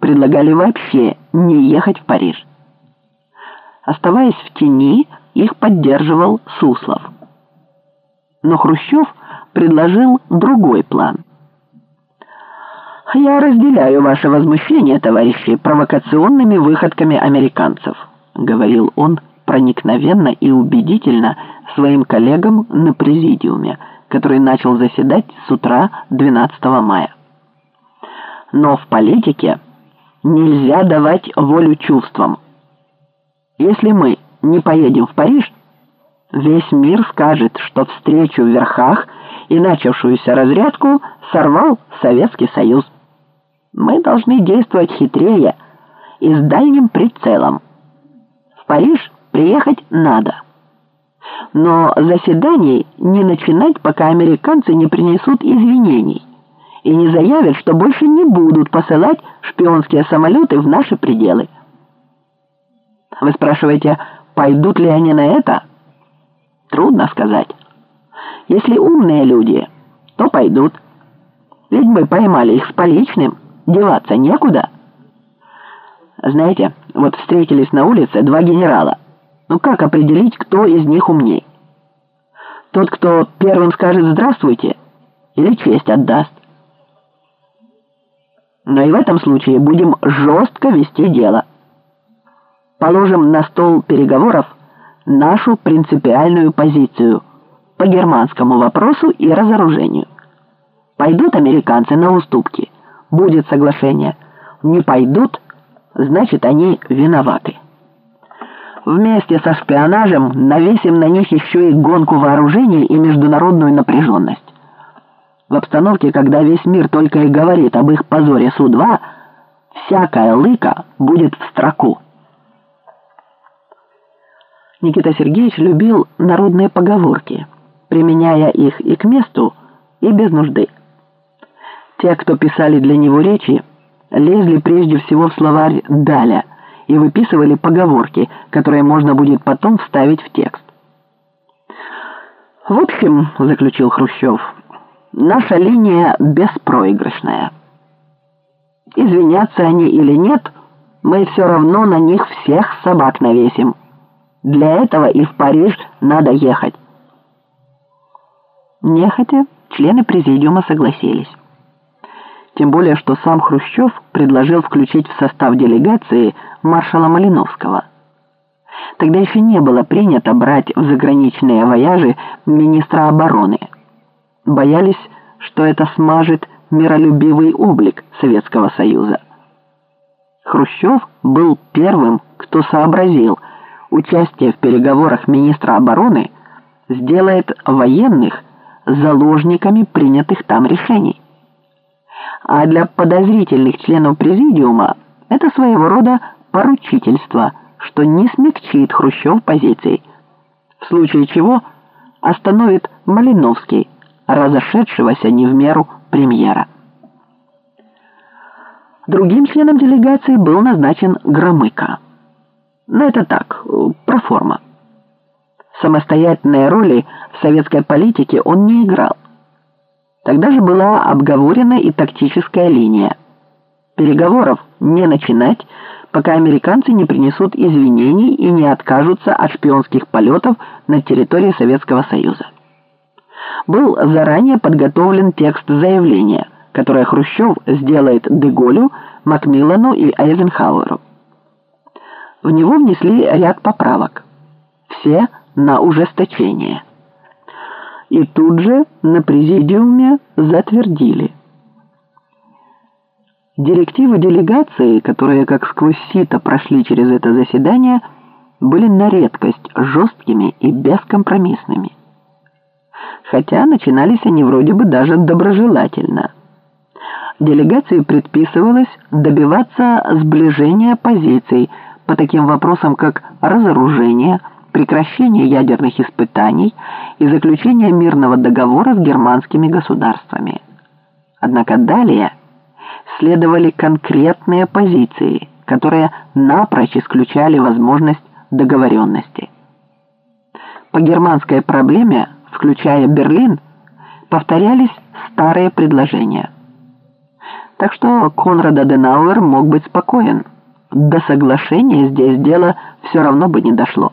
предлагали вообще не ехать в Париж. Оставаясь в тени, их поддерживал Суслов. Но Хрущев предложил другой план. «Я разделяю ваше возмущение, товарищи, провокационными выходками американцев», говорил он проникновенно и убедительно своим коллегам на президиуме, который начал заседать с утра 12 мая. Но в политике нельзя давать волю чувствам. Если мы не поедем в Париж, весь мир скажет, что встречу в верхах и начавшуюся разрядку сорвал Советский Союз. Мы должны действовать хитрее и с дальним прицелом. В Париж приехать надо. Но заседаний не начинать, пока американцы не принесут извинений и не заявят, что больше не будут посылать шпионские самолеты в наши пределы. Вы спрашиваете, пойдут ли они на это? Трудно сказать. Если умные люди, то пойдут. Ведь мы поймали их с поличным, деваться некуда. Знаете, вот встретились на улице два генерала. Ну как определить, кто из них умней? Тот, кто первым скажет «здравствуйте» или честь отдаст. Но и в этом случае будем жестко вести дело. Положим на стол переговоров нашу принципиальную позицию по германскому вопросу и разоружению. Пойдут американцы на уступки, будет соглашение. Не пойдут, значит они виноваты. Вместе со шпионажем навесим на них еще и гонку вооружений и международную напряженность. В обстановке, когда весь мир только и говорит об их позоре Су-2, всякая лыка будет в строку. Никита Сергеевич любил народные поговорки, применяя их и к месту, и без нужды. Те, кто писали для него речи, лезли прежде всего в словарь «Даля» и выписывали поговорки, которые можно будет потом вставить в текст. «В общем», — заключил Хрущев, — «наша линия беспроигрышная. Извиняться они или нет, мы все равно на них всех собак навесим». Для этого и в Париж надо ехать. Нехотя члены президиума согласились. Тем более, что сам Хрущев предложил включить в состав делегации маршала Малиновского. Тогда еще не было принято брать в заграничные вояжи министра обороны. Боялись, что это смажет миролюбивый облик Советского Союза. Хрущев был первым, кто сообразил – участие в переговорах министра обороны сделает военных заложниками принятых там решений. А для подозрительных членов президиума это своего рода поручительство, что не смягчит Хрущев позиций, в случае чего остановит Малиновский, разошедшегося не в меру премьера. Другим членом делегации был назначен Громыко. Но это так, проформа. Самостоятельной роли в советской политике он не играл. Тогда же была обговорена и тактическая линия. Переговоров не начинать, пока американцы не принесут извинений и не откажутся от шпионских полетов на территории Советского Союза. Был заранее подготовлен текст заявления, которое Хрущев сделает Деголю, Макмиллану и Эйзенхауэру. В него внесли ряд поправок. Все на ужесточение. И тут же на президиуме затвердили. Директивы делегации, которые как сквозь сито прошли через это заседание, были на редкость жесткими и бескомпромиссными. Хотя начинались они вроде бы даже доброжелательно. Делегации предписывалось добиваться сближения позиций – по таким вопросам, как разоружение, прекращение ядерных испытаний и заключение мирного договора с германскими государствами. Однако далее следовали конкретные позиции, которые напрочь исключали возможность договоренности. По германской проблеме, включая Берлин, повторялись старые предложения. Так что Конрад Аденауэр мог быть спокоен. До соглашения здесь дело все равно бы не дошло.